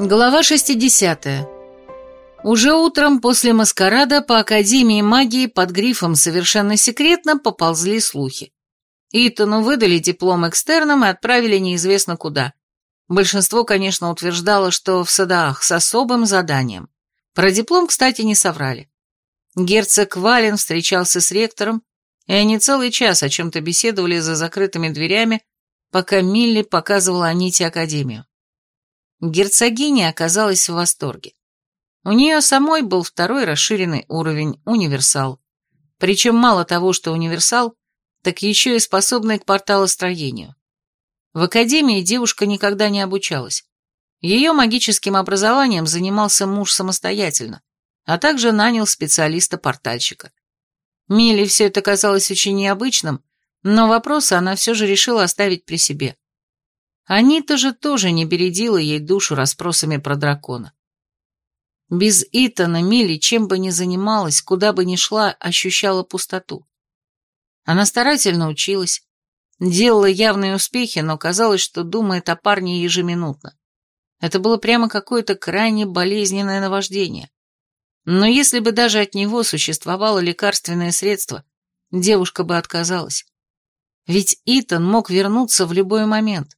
Глава 60. Уже утром после маскарада по Академии магии под грифом «Совершенно секретно» поползли слухи. Итану выдали диплом экстерном и отправили неизвестно куда. Большинство, конечно, утверждало, что в Садаах с особым заданием. Про диплом, кстати, не соврали. Герцог Вален встречался с ректором, и они целый час о чем-то беседовали за закрытыми дверями, пока Милли показывала Аните Академию. Герцогиня оказалась в восторге. У нее самой был второй расширенный уровень универсал. Причем мало того, что универсал, так еще и способный к порталостроению. В академии девушка никогда не обучалась. Ее магическим образованием занимался муж самостоятельно, а также нанял специалиста-портальщика. Миле все это казалось очень необычным, но вопросы она все же решила оставить при себе. Анита же тоже не бередила ей душу расспросами про дракона. Без Итана Милли, чем бы ни занималась, куда бы ни шла, ощущала пустоту. Она старательно училась, делала явные успехи, но казалось, что думает о парне ежеминутно. Это было прямо какое-то крайне болезненное наваждение. Но если бы даже от него существовало лекарственное средство, девушка бы отказалась. Ведь Итан мог вернуться в любой момент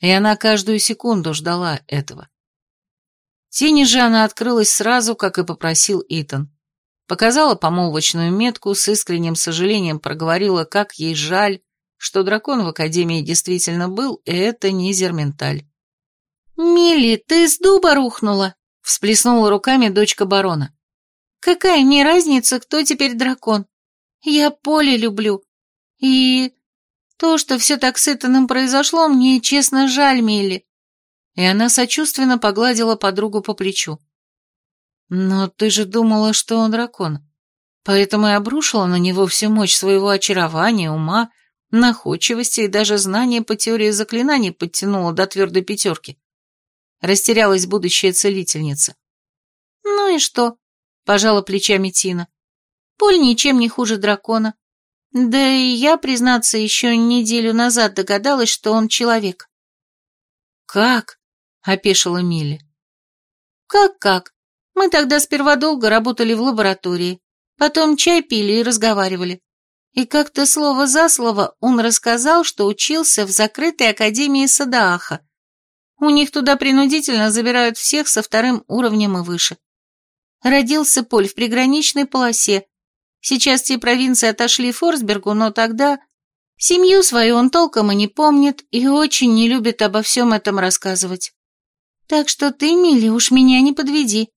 и она каждую секунду ждала этого. Тени же она открылась сразу, как и попросил Итан. Показала помолвочную метку, с искренним сожалением проговорила, как ей жаль, что дракон в Академии действительно был, и это не Зерменталь. «Милли, ты с дуба рухнула!» — всплеснула руками дочка барона. «Какая мне разница, кто теперь дракон? Я поле люблю. И то, что все так с Итаном произошло, мне, честно, жаль, Милли. И она сочувственно погладила подругу по плечу. Но ты же думала, что он дракон. Поэтому и обрушила на него всю мощь своего очарования, ума, находчивости и даже знания по теории заклинаний подтянула до твердой пятерки. Растерялась будущая целительница. «Ну и что?» – пожала плечами Тина. «Поль ничем не хуже дракона. Да и я, признаться, еще неделю назад догадалась, что он человек. «Как?» — опешила Милли. «Как-как? Мы тогда сперва долго работали в лаборатории, потом чай пили и разговаривали. И как-то слово за слово он рассказал, что учился в закрытой академии Садааха. У них туда принудительно забирают всех со вторым уровнем и выше. Родился Поль в приграничной полосе, Сейчас те провинции отошли Форсбергу, но тогда... Семью свою он толком и не помнит, и очень не любит обо всем этом рассказывать. Так что ты, Милли, уж меня не подведи.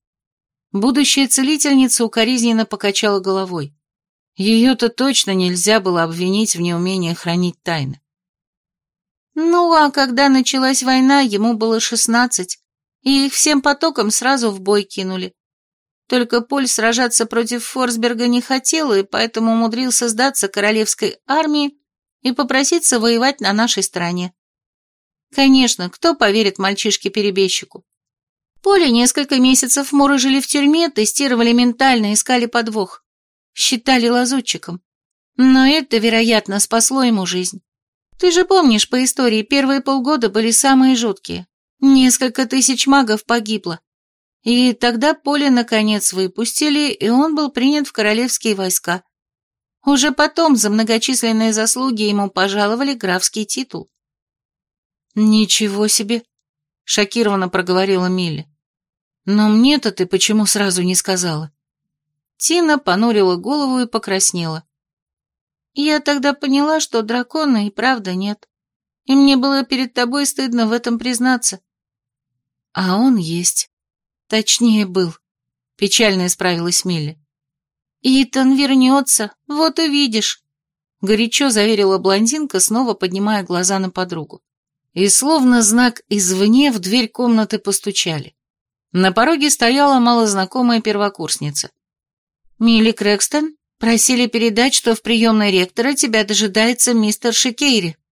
Будущая целительница укоризненно покачала головой. Ее-то точно нельзя было обвинить в неумении хранить тайны. Ну, а когда началась война, ему было шестнадцать, и их всем потоком сразу в бой кинули. Только Поль сражаться против Форсберга не хотел, и поэтому умудрился сдаться королевской армии и попроситься воевать на нашей стороне. Конечно, кто поверит мальчишке-перебежчику? Поле несколько месяцев мурыжили в тюрьме, тестировали ментально, искали подвох. Считали лазутчиком. Но это, вероятно, спасло ему жизнь. Ты же помнишь, по истории первые полгода были самые жуткие. Несколько тысяч магов погибло. И тогда Поле наконец выпустили, и он был принят в королевские войска. Уже потом за многочисленные заслуги ему пожаловали графский титул. «Ничего себе!» — шокированно проговорила Милли. «Но мне-то ты почему сразу не сказала?» Тина понурила голову и покраснела. «Я тогда поняла, что дракона и правда нет, и мне было перед тобой стыдно в этом признаться». «А он есть», Точнее, был. Печально исправилась Милли. «Итан вернется, вот увидишь», — горячо заверила блондинка, снова поднимая глаза на подругу. И словно знак извне в дверь комнаты постучали. На пороге стояла малознакомая первокурсница. «Милли Крэкстон, просили передать, что в приемной ректора тебя дожидается мистер Шикейри»,